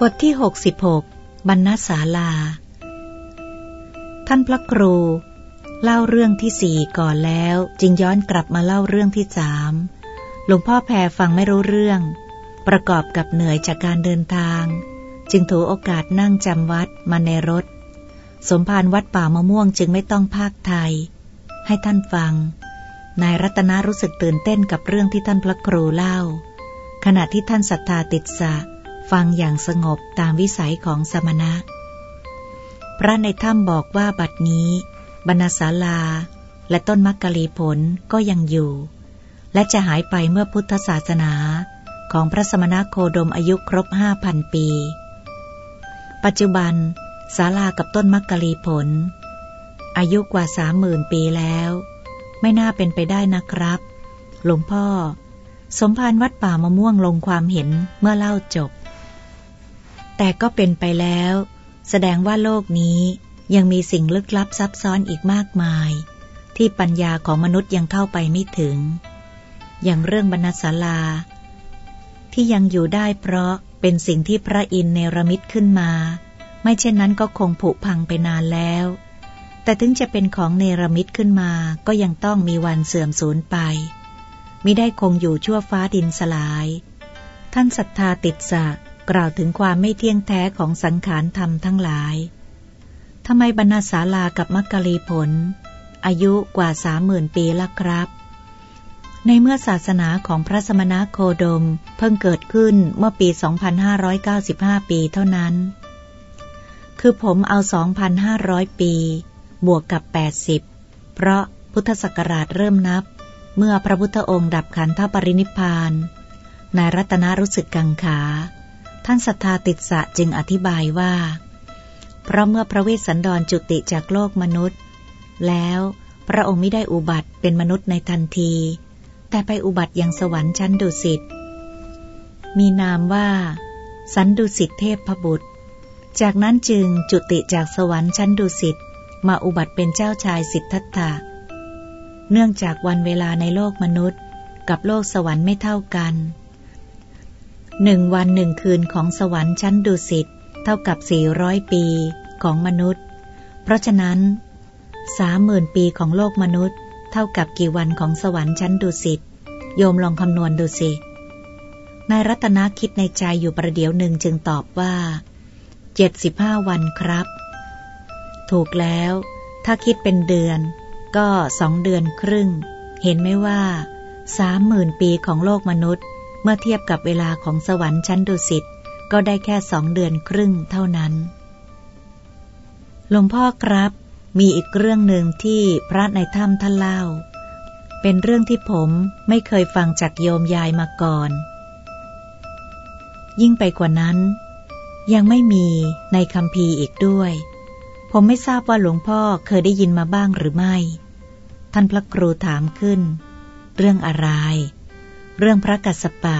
บทที่ 66 บรรณศาลา ท่านพระครู เล่าเรื่องที่สี่ก่อนแล้วจึงย้อนกลับมาเล่าเรื่องที่สามหลวงพ่อแพรฟังไม่รู้เรื่อง ประกอบกับเหนื่อยจากการเดินทาง จึงถือโอกาสนั่งจำวัดมาในรถ สมภารวัดป่ามะม่วงจึงไม่ต้องภาคไทย ให้ท่านฟัง นายรัตนารู้สึกตื่นเต้นกับเรื่องที่ท่านพระครูเล่า ขณะที่ท่านศรัทธาติดสะ ฟังอย่างสงบตามวิสัยของสมณะ พระในถ้ำบอกว่าบัดนี้ บรรณศาลา และต้นมักกะลีผลก็ยังอยู่ และจะหายไปเมื่อพุทธศาสนาของพระสมณโคดมอายุครบห้าพันปี ปัจจุบันศาลากับต้นมักกะลีผล อายุกว่าสามหมื่นปีแล้ว ไม่น่าเป็นไปได้นะครับ หลวงพ่อ สมภารวัดป่ามะม่วงลงความเห็นเมื่อเล่าจบ แต่ก็เป็นไปแล้ว แสดงว่าโลกนี้ยังมีสิ่งลึกลับซับซ้อนอีกมากมาย ที่ปัญญาของมนุษย์ยังเข้าไปไม่ถึง อย่างเรื่องบรรณศาลา ที่ยังอยู่ได้เพราะเป็นสิ่งที่พระอินเนรมิตขึ้นมา ไม่เช่นนั้นก็คงผุพังไปนานแล้ว แต่ถึงจะเป็นของเนรมิตขึ้นมาก็ยังต้องมีวันเสื่อมสูญไปมิได้คงอยู่ชั่วฟ้าดินสลาย ท่านศรัทธาติดสะ กล่าวถึงความไม่เที่ยงแท้ของสังขารธรรมทั้งหลายทำไมบรรณาศาลากับมักกะลีผล อายุกว่าสามหมื่นปีละครับ ในเมื่อศาสนาของพระสมณโคดมเพิ่งเกิดขึ้นเมื่อปี 2595 ปีเท่านั้น คือผมเอา 2,500 ปี บวกกับ 80 เพราะพุทธศักราชเริ่มนับ เมื่อพระพุทธองค์ดับขันธปรินิพาน นายรัตนารู้สึกกังขา ท่านศรัทธาติดสะจึงอธิบายว่า เพราะเมื่อพระเวสสันดรจุติจากโลกมนุษย์ แล้วพระองค์ไม่ได้อุบัติเป็นมนุษย์ในทันที แต่ไปอุบัติยังสวรรค์ชั้นดุสิต มีนามว่า สันดุสิตเทพพบุตร จากนั้นจึงจุติจากสวรรค์ชั้นดุสิตมาอุบัติเป็นเจ้าชายสิทธัตถะ เนื่องจากวันเวลาในโลกมนุษย์ กับโลกสวรรค์ไม่เท่ากัน หนึ่งวันหนึ่งคืนของสวรรค์ชั้นดุสิตเท่ากับสี่ร้อยปีของมนุษย์ เพราะฉะนั้นสามหมื่นปีของโลกมนุษย์ เท่ากับกี่วันของสวรรค์ชั้นดุสิตโยมลองคำนวณดูสินายรัตนาคิดในใจอยู่ประเดี๋ยวหนึ่งจึงตอบว่าเจ็ดสิบห้าวันครับ ถูกแล้ว ถ้าคิดเป็นเดือน ก็สองเดือนครึ่ง เห็นไหมว่าสามหมื่นปีของโลกมนุษย์ เมื่อเทียบกับเวลาของสวรรค์ชั้นดุสิตก็ได้แค่สองเดือนครึ่งเท่านั้น หลวงพ่อครับ มีอีกเรื่องหนึ่งที่พระในถ้ำท่านเล่า เป็นเรื่องที่ผมไม่เคยฟังจากโยมยายมาก่อน ยิ่งไปกว่านั้น ยังไม่มีในคำพีอีกด้วย ผมไม่ทราบว่าหลวงพ่อเคยได้ยินมาบ้างหรือไม่ ท่านพระครูถามขึ้น เรื่องอะไร เรื่องพระกัสสปะ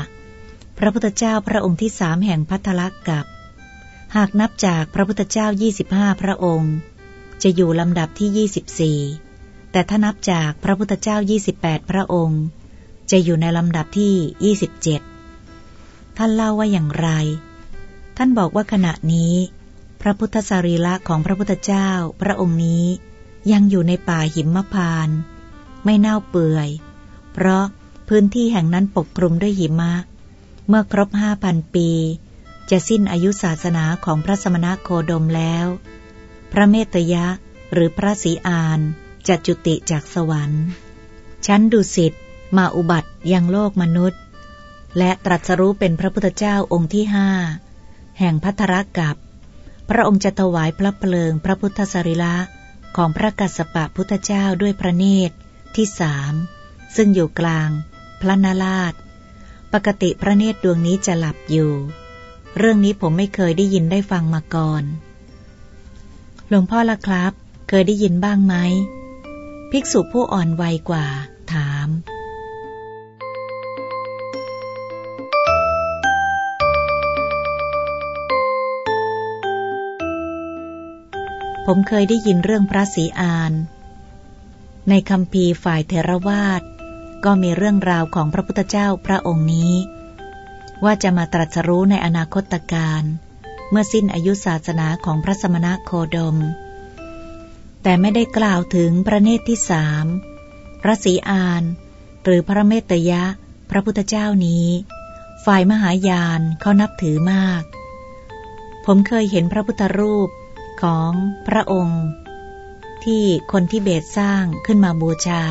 พระพุทธเจ้าพระองค์ที่สามแห่งพัทลักกับ หากนับจากพระพุทธเจ้า 25 พระองค์ จะอยู่ลำดับที่ 24 แต่ถ้านับจากพระพุทธเจ้า 28 พระองค์ จะอยู่ในลำดับที่ 27 ท่านเล่าว่าอย่างไร ท่านบอกว่าขณะนี้ พระพุทธสรีระของพระพุทธเจ้าพระองค์นี้ยังอยู่ในป่าหิมพาน ไม่เน่าเปื่อย เพราะ พื้นที่แห่งนั้นปกคลุมด้วยหิมะ เมื่อครบห้าพันปี จะสิ้นอายุศาสนาของพระสมณโคดมแล้ว พระเมตยะหรือพระศรีอานจะจุติจากสวรรค์ ชั้นดุสิตมาอุบัติยังโลกมนุษย์ และตรัสรู้เป็นพระพุทธเจ้าองค์ที่ห้าแห่งพัทรกับ พระองค์จะถวายพระเพลิงพระพุทธสรีระของพระกัสสปะพุทธเจ้าด้วยพระเนตรที่สามซึ่งอยู่กลาง พระนาราช ปกติพระเนตรดวงนี้จะหลับอยู่ เรื่องนี้ผมไม่เคยได้ยินได้ฟังมาก่อน หลวงพ่อละครับ เคยได้ยินบ้างไหม ภิกษุผู้อ่อนวัยกว่า ถามผมเคยได้ยินเรื่องพระศรีอาน ในคำพีฝ่ายเทรวาส ก็มีเรื่องราวของพระพุทธเจ้าพระองค์นี้ ว่าจะมาตรัสรู้ในอนาคตการ เมื่อสิ้นอายุศาสนาของพระสมณะโคดม แต่ไม่ได้กล่าวถึงพระเนตรที่สามพระศรีอาน หรือพระเมตยะ พระพุทธเจ้านี้ ฝ่ายมหายานเขานับถือมาก ผมเคยเห็นพระพุทธรูปของพระองค์ ที่คนที่เบสสร้างขึ้นมาบูชา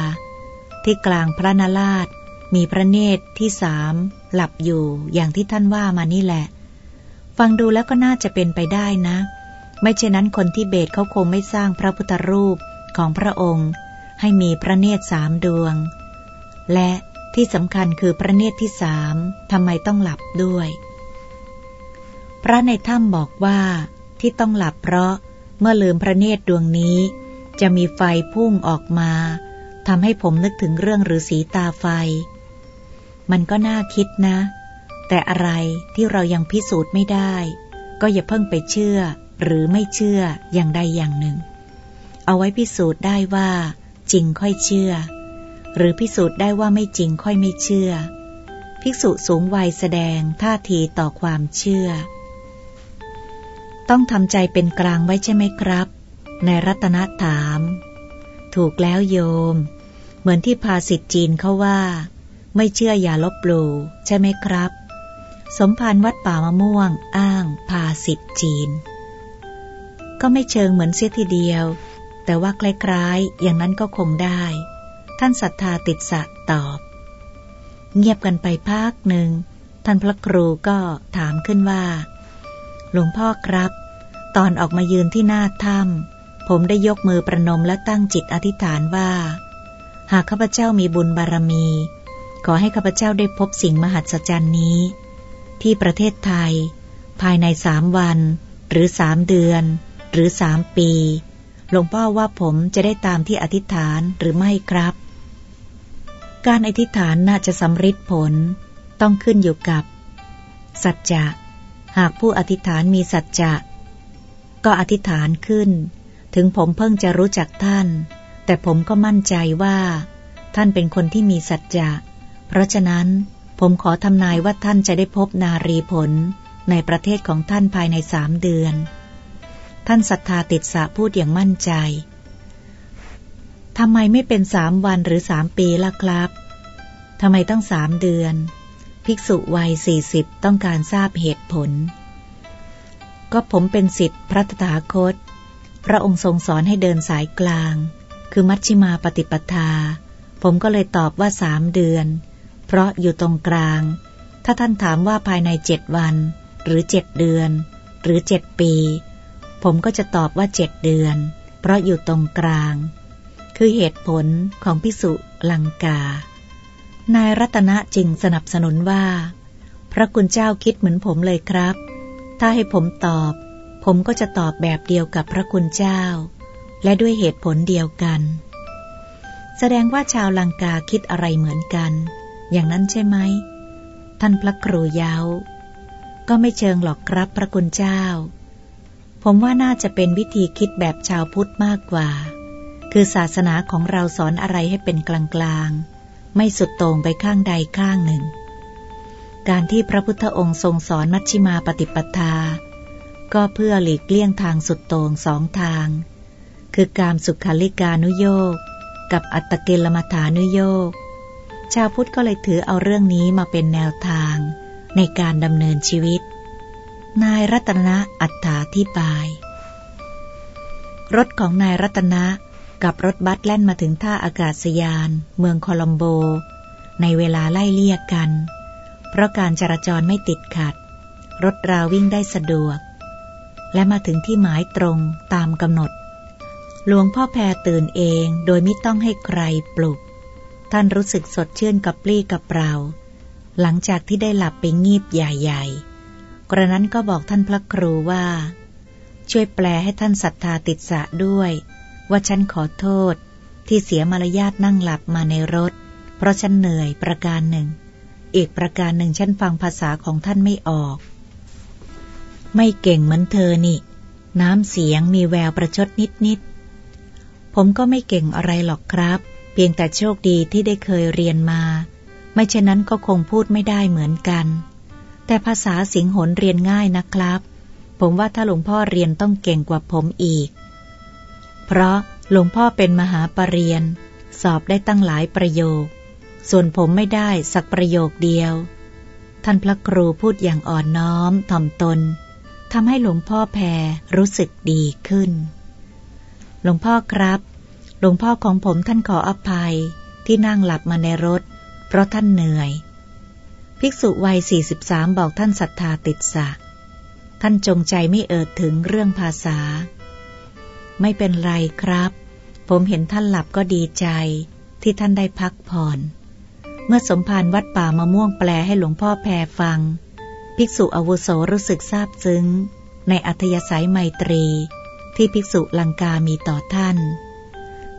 ที่กลางพระนาราชมีพระเนตรที่สามหลับอยู่อย่างที่ท่านว่ามานี่แหละ ฟังดูแล้วก็น่าจะเป็นไปได้นะ ไม่เช่นนั้นคนที่เบตเขาคงไม่สร้างพระพุทธรูปของพระองค์ ให้มีพระเนตรสามดวง และที่สำคัญคือพระเนตรที่สามทำไมต้องหลับด้วย พระในถ้ำบอกว่าที่ต้องหลับเพราะเมื่อลืมพระเนตรดวงนี้ จะมีไฟพุ่งออกมา ทำให้ผมนึกถึงเรื่องฤาษีตาไฟ มันก็น่าคิดนะ แต่อะไรที่เรายังพิสูจน์ไม่ได้ ก็อย่าเพิ่งไปเชื่อ หรือไม่เชื่ออย่างใดอย่างหนึ่ง เอาไว้พิสูจน์ได้ว่า จริงค่อยเชื่อ หรือพิสูจน์ได้ว่าไม่จริงค่อยไม่เชื่อ ภิกษุสูงวัยแสดงท่าทีต่อความเชื่อ ต้องทำใจเป็นกลางไว้ใช่ไหมครับ ในรัตนถาม ถูกแล้วโยม เหมือนที่ภาษิตจีนเขาว่า ไม่เชื่ออย่าลบหลู่ใช่ไหมครับ สมภารวัดป่ามะม่วงอ้างพาสิทธจีน ก็ไม่เชิงเหมือนเสียทีเดียว แต่ว่าคล้ายๆ อย่างนั้นก็คงได้ ท่านศรัทธาติดสะตอบ เงียบกันไปพักหนึ่ง ท่านพระครูก็ถามขึ้นว่า หลวงพ่อครับ ตอนออกมายืนที่หน้าถ้ำ ผมได้ยกมือประนมและตั้งจิตอธิษฐานว่า หากข้าพเจ้ามีบุญบารมี ขอให้ข้าพเจ้าได้พบสิ่งมหัศจรรย์นี้ ที่ประเทศไทย ภายในสามวัน หรือสามเดือน หรือสามปีหลวงพ่อว่าผมจะได้ตามที่อธิษฐานหรือไม่ครับ การอธิษฐานน่าจะสำฤทธิ์ผลต้องขึ้นอยู่กับ สัจจะ หากผู้อธิษฐานมีสัจจะ ก็อธิษฐานขึ้น ถึงผมเพิ่งจะรู้จักท่าน แต่ผมก็มั่นใจว่า ท่านเป็นคนที่มีสัจจะ เพราะฉะนั้นผมขอทำนายว่าท่านจะได้พบนารีผลในประเทศของท่านภายในสามเดือน ท่านศรัทธาติดสะพูดอย่างมั่นใจทำไมไม่เป็นสามวันหรือสามปีล่ะครับทำไมต้องสามเดือน ภิกษุวัยสี่สิบต้องการทราบเหตุผล ก็ผมเป็นสิทธิพระตถาคต พระองค์ทรงสอนให้เดินสายกลาง คือมัชชิมาปฏิปทา ผมก็เลยตอบว่าสามเดือน เพราะอยู่ตรงกลาง ถ้าท่านถามว่าภายในเจ็ดวัน หรือเจ็ดเดือน หรือเจ็ดปี ผมก็จะตอบว่าเจ็ดเดือน เพราะอยู่ตรงกลาง คือเหตุผลของพิสุลังกา นายรัตนะจึงสนับสนุนว่า พระคุณเจ้าคิดเหมือนผมเลยครับ ถ้าให้ผมตอบ ผมก็จะตอบแบบเดียวกับพระคุณเจ้า และด้วยเหตุผลเดียวกัน แสดงว่าชาวลังกาคิดอะไรเหมือนกัน อย่างนั้นใช่ไหม ท่านพระครูยา้าก็ไม่เชิงหรอกครับพระคุณเจ้า ผมว่าน่าจะเป็นวิธีคิดแบบชาวพุทธมากกว่า คือศาสนาของเราสอนอะไรให้เป็นกลางๆ ไม่สุดโต่งไปข้างใดข้างหนึ่ง การที่พระพุทธองค์ทรงสอนมัชชิมาปฏิปทา ก็เพื่อหลีกเลี่ยงทางสุดโต่งสองทาง คือการสุขาลิกานุโยกกับอัตตกิลมัฐานุโยกชาวพุทธก็เลยถือเอาเรื่องนี้มาเป็นแนวทางในการดำเนินชีวิต นายรัตนะอัฏฐาธิบาย รถของนายรัตนะกับรถบัสแล่นมาถึงท่าอากาศยาน เมืองโคลัมโบ ในเวลาไล่เลี่ยกกัน เพราะการจราจรไม่ติดขัด รถราวิ่งได้สะดวก และมาถึงที่หมายตรงตามกำหนด หลวงพ่อแพรตื่นเองโดยไม่ต้องให้ใครปลุก ท่านรู้สึกสดชื่นกับปลี้กับเปล่า หลังจากที่ได้หลับไปงีบใหญ่ๆ กระนั้นก็บอกท่านพระครูว่า ช่วยแปลให้ท่านศรัทธาติดสะด้วย ว่าฉันขอโทษที่เสียมารยาทนั่งหลับมาในรถ เพราะฉันเหนื่อยประการหนึ่ง อีกประการหนึ่งฉันฟังภาษาของท่านไม่ออก ไม่เก่งเหมือนเธอนี่ น้ำเสียงมีแววประชดนิดๆ ผมก็ไม่เก่งอะไรหรอกครับ เพียงแต่โชคดีที่ได้เคยเรียนมา ไม่เช่นนั้นก็คงพูดไม่ได้เหมือนกัน แต่ภาษาสิงหนเรียนง่ายนะครับ ผมว่าถ้าหลวงพ่อเรียนต้องเก่งกว่าผมอีก เพราะหลวงพ่อเป็นมหาปรริญญาสอบได้ตั้งหลายประโยค ส่วนผมไม่ได้สักประโยคเดียว ท่านพระครูพูดอย่างอ่อนน้อมถ่อมตน ทำให้หลวงพ่อแพรรู้สึกดีขึ้น หลวงพ่อครับ หลวงพ่อของผมท่านขออภัยที่นั่งหลับมาในรถ เพราะท่านเหนื่อย ภิกษุวัย 43 บอกท่านศรัทธาติดสะ ท่านจงใจไม่เอิดถึงเรื่องภาษา ไม่เป็นไรครับ ผมเห็นท่านหลับก็ดีใจที่ท่านได้พักผ่อน เมื่อสมภารวัดป่ามะม่วงแปลให้หลวงพ่อแพรฟัง ภิกษุอาวุโสรู้สึกซาบซึ้ง ในอัธยาศัยไมตรีที่ภิกษุลังกามีต่อท่าน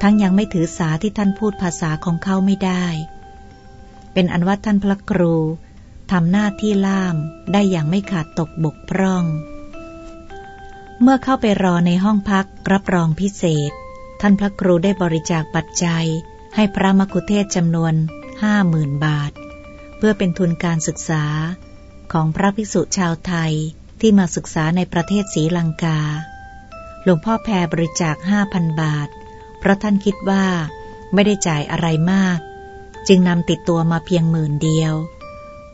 ทั้งยังไม่ถือสาที่ท่านพูดภาษาของเขาไม่ได้ เป็นอันว่าท่านพระครูทำหน้าที่ล่ามได้อย่างไม่ขาดตกบกพร่อง เมื่อเข้าไปรอในห้องพักรับรองพิเศษ ท่านพระครูได้บริจาคปัจจัย ให้พระมกุเทศจำนวนห้าหมื่นบาท เพื่อเป็นทุนการศึกษา ของพระภิกษุชาวไทยที่มาศึกษาในประเทศศรีลังกา หลวงพ่อแพรบริจาคห้าพันบาท เพราะท่านคิดว่าไม่ได้จ่ายอะไรมาก จึงนำติดตัวมาเพียงหมื่นเดียว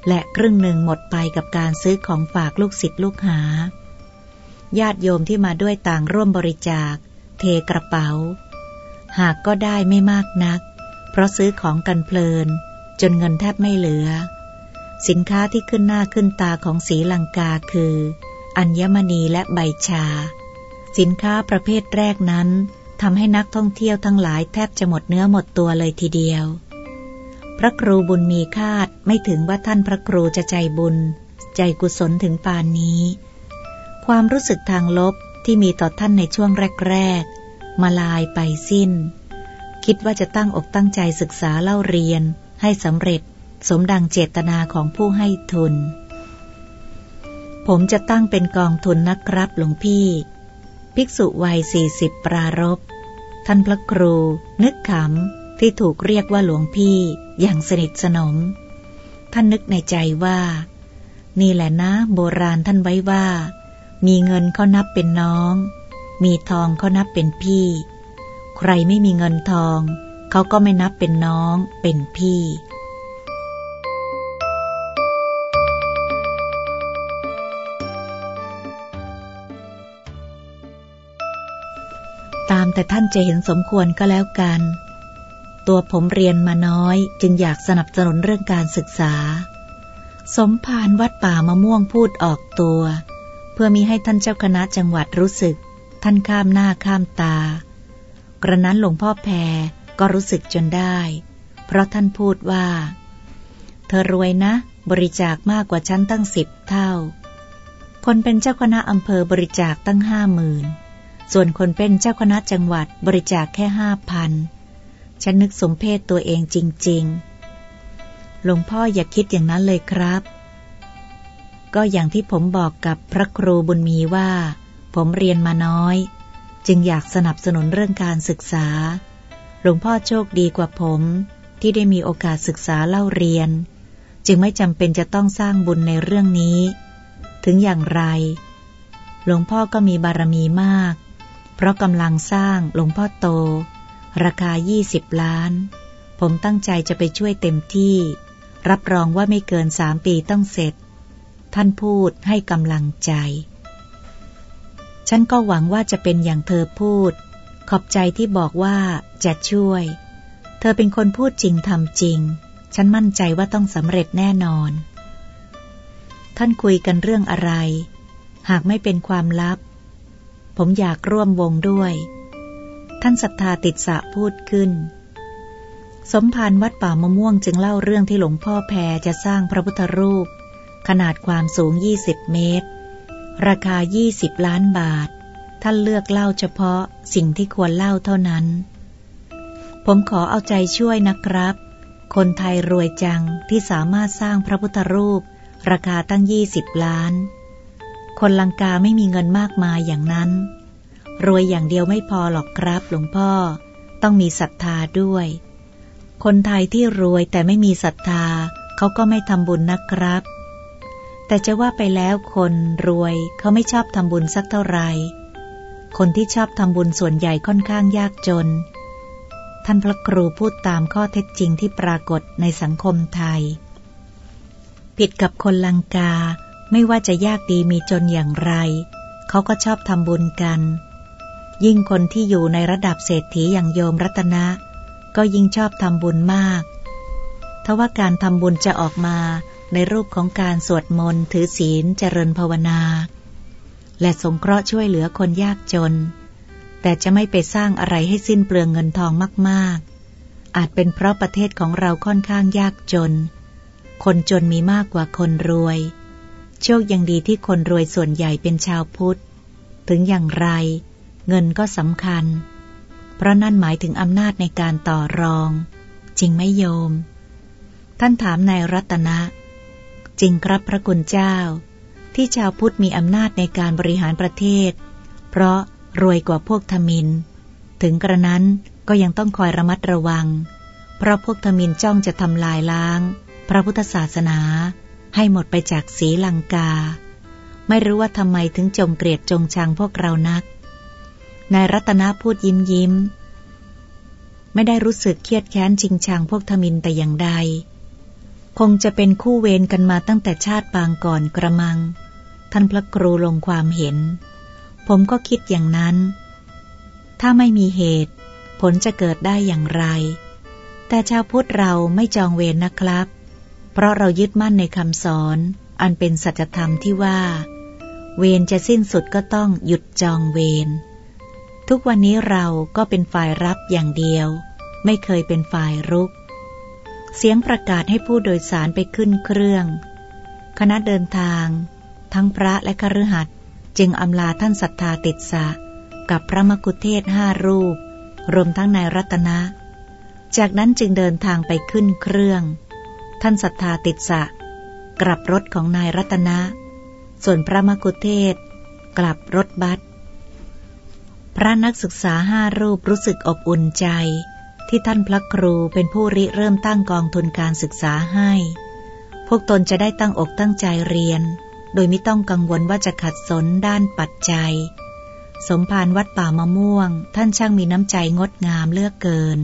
และครึ่งหนึ่งหมดไปกับการซื้อของฝากลูกศิษย์ลูกหา ญาติโยมที่มาด้วยต่างร่วมบริจาค เทกระเป๋า หากก็ได้ไม่มากนัก เพราะซื้อของกันเพลิน จนเงินแทบไม่เหลือ สินค้าที่ขึ้นหน้าขึ้นตาของสีลังกาคือ อัญมณีและใบชา สินค้าประเภทแรกนั้นทำให้นักท่องเที่ยวทั้งหลายแทบจะหมดเนื้อหมดตัวเลยทีเดียว พระครูบุญมีคาดไม่ถึงว่าท่านพระครูจะใจบุญ ใจกุศลถึงปานนี้ ความรู้สึกทางลบที่มีต่อท่านในช่วงแรก ๆ มาลายไปสิ้น คิดว่าจะตั้งอกตั้งใจศึกษาเล่าเรียนให้สำเร็จ สมดังเจตนาของผู้ให้ทุน ผมจะตั้งเป็นกองทุนนะครับหลวงพี่ ภิกษุวัยสี่สิบปรารบท่านพระครู นึกขำที่ถูกเรียกว่าหลวงพี่อย่างสนิทสนม ท่านนึกในใจว่า นี่แหละนะโบราณท่านไว้ว่า มีเงินเขานับเป็นน้อง มีทองเขานับเป็นพี่ ใครไม่มีเงินทอง เขาก็ไม่นับเป็นน้องเป็นพี่ ตามแต่ท่านจะเห็นสมควรก็แล้วกัน ตัวผมเรียนมาน้อยจึงอยากสนับสนุนเรื่องการศึกษา สมภารวัดป่ามะม่วงพูดออกตัว เพื่อมีให้ท่านเจ้าคณะจังหวัดรู้สึก ท่านข้ามหน้าข้ามตา กระนั้นหลวงพ่อแพรก็รู้สึกจนได้ เพราะท่านพูดว่า เธอรวยนะ บริจาคมากกว่าฉันตั้งสิบเท่า คนเป็นเจ้าคณะอำเภอบริจาคตั้งห้าหมื่น ส่วนคนเป็นเจ้าคณะจังหวัดบริจาคแค่ห้าพัน ฉันนึกสมเพศตัวเองจริง ๆ หลวงพ่ออย่าคิดอย่างนั้นเลยครับ ก็อย่างที่ผมบอกกับพระครูบุญมีว่า ผมเรียนมาน้อย จึงอยากสนับสนุนเรื่องการศึกษา หลวงพ่อโชคดีกว่าผมที่ได้มีโอกาสศึกษาเล่าเรียน จึงไม่จำเป็นจะต้องสร้างบุญในเรื่องนี้ ถึงอย่างไร หลวงพ่อก็มีบารมีมาก เพราะกำลังสร้างหลวงพ่อโต ราคา 20 ล้าน ผมตั้งใจจะไปช่วยเต็มที่ รับรองว่าไม่เกินสามปีต้องเสร็จ ท่านพูดให้กำลังใจ ฉันก็หวังว่าจะเป็นอย่างเธอพูด ขอบใจที่บอกว่าจะช่วย เธอเป็นคนพูดจริงทำจริง ฉันมั่นใจว่าต้องสำเร็จแน่นอน ท่านคุยกันเรื่องอะไร หากไม่เป็นความลับ ผมอยากร่วมวงด้วย ท่านศรัทธาติดสะพูดขึ้น สมภารวัดป่ามะม่วงจึงเล่าเรื่องที่หลวงพ่อแพรจะสร้างพระพุทธรูป ขนาดความสูง 20 เมตร ราคา 20 ล้านบาท ท่านเลือกเล่าเฉพาะสิ่งที่ควรเล่าเท่านั้น ผมขอเอาใจช่วยนะครับ คนไทยรวยจังที่สามารถสร้างพระพุทธรูป ราคาตั้ง 20 ล้าน คนลังกาไม่มีเงินมากมายอย่างนั้น รวยอย่างเดียวไม่พอหรอกครับหลวงพ่อ ต้องมีศรัทธาด้วย คนไทยที่รวยแต่ไม่มีศรัทธาเขาก็ไม่ทำบุญนะครับ แต่จะว่าไปแล้วคนรวยเขาไม่ชอบทำบุญสักเท่าไหร่ คนที่ชอบทำบุญส่วนใหญ่ค่อนข้างยากจน ท่านพระครูพูดตามข้อเท็จจริงที่ปรากฏในสังคมไทย ผิดกับคนลังกา ไม่ว่าจะยากดีมีจนอย่างไร เขาก็ชอบทำบุญกัน ยิ่งคนที่อยู่ในระดับเศรษฐีอย่างโยมรัตนะ ก็ยิ่งชอบทำบุญมาก ทว่าการทำบุญจะออกมาในรูปของการสวดมนต์ถือศีลเจริญภาวนา และสงเคราะห์ช่วยเหลือคนยากจน แต่จะไม่ไปสร้างอะไรให้สิ้นเปลืองเงินทองมาก ๆ อาจเป็นเพราะประเทศของเราค่อนข้างยากจน คนจนมีมากกว่าคนรวย โชคยังดีที่คนรวยส่วนใหญ่เป็นชาวพุทธ ถึงอย่างไร เงินก็สำคัญ เพราะนั่นหมายถึงอำนาจในการต่อรอง จริงไม่โยม ท่านถามนายรัตนะ จริงครับพระคุณเจ้า ที่ชาวพุทธมีอำนาจในการบริหารประเทศ เพราะรวยกว่าพวกทมิน ถึงกระนั้นก็ยังต้องคอยระมัดระวัง เพราะพวกทมินจ้องจะทำลายล้าง พระพุทธศาสนา ให้หมดไปจากสีลังกา ไม่รู้ว่าทำไมถึงจงเกลียดจงชังพวกเรานัก นายรัตนาพูดยิ้มยิ้ม ไม่ได้รู้สึกเครียดแค้นจิงชังพวกทมินแต่อย่างใด คงจะเป็นคู่เวรกันมาตั้งแต่ชาติปางก่อนกระมัง ท่านพระครูลงความเห็น ผมก็คิดอย่างนั้น ถ้าไม่มีเหตุ ผลจะเกิดได้อย่างไร แต่ชาวพุทธเราไม่จองเวรนะครับ เพราะเรายึดมั่นในคำสอนอันเป็นสัจธรรมที่ว่า เวรจะสิ้นสุดก็ต้องหยุดจองเวรทุกวันนี้เราก็เป็นฝ่ายรับอย่างเดียว ไม่เคยเป็นฝ่ายรุก เสียงประกาศให้ผู้โดยสารไปขึ้นเครื่อง คณะเดินทาง ทั้งพระและคฤหัสถ์จึงอำลาท่านศรัทธาติดสะ กับพระมกุเทศห้ารูป รวมทั้งนายรัตนะ จากนั้นจึงเดินทางไปขึ้นเครื่อง ท่านศรัทธาติดสะ กลับรถของนายรัตนะ ส่วนพระมกุเทศ กลับรถบัสพระนักศึกษาห้ารูปรู้สึกอบอุ่นใจ ที่ท่านพระครูเป็นผู้ริเริ่มตั้งกองทุนการศึกษาให้ พวกตนจะได้ตั้งอกตั้งใจเรียน โดยไม่ต้องกังวลว่าจะขัดสนด้านปัจจัย สมภารวัดป่ามะม่วง ท่านช่างมีน้ำใจงดงามเลือกเกิน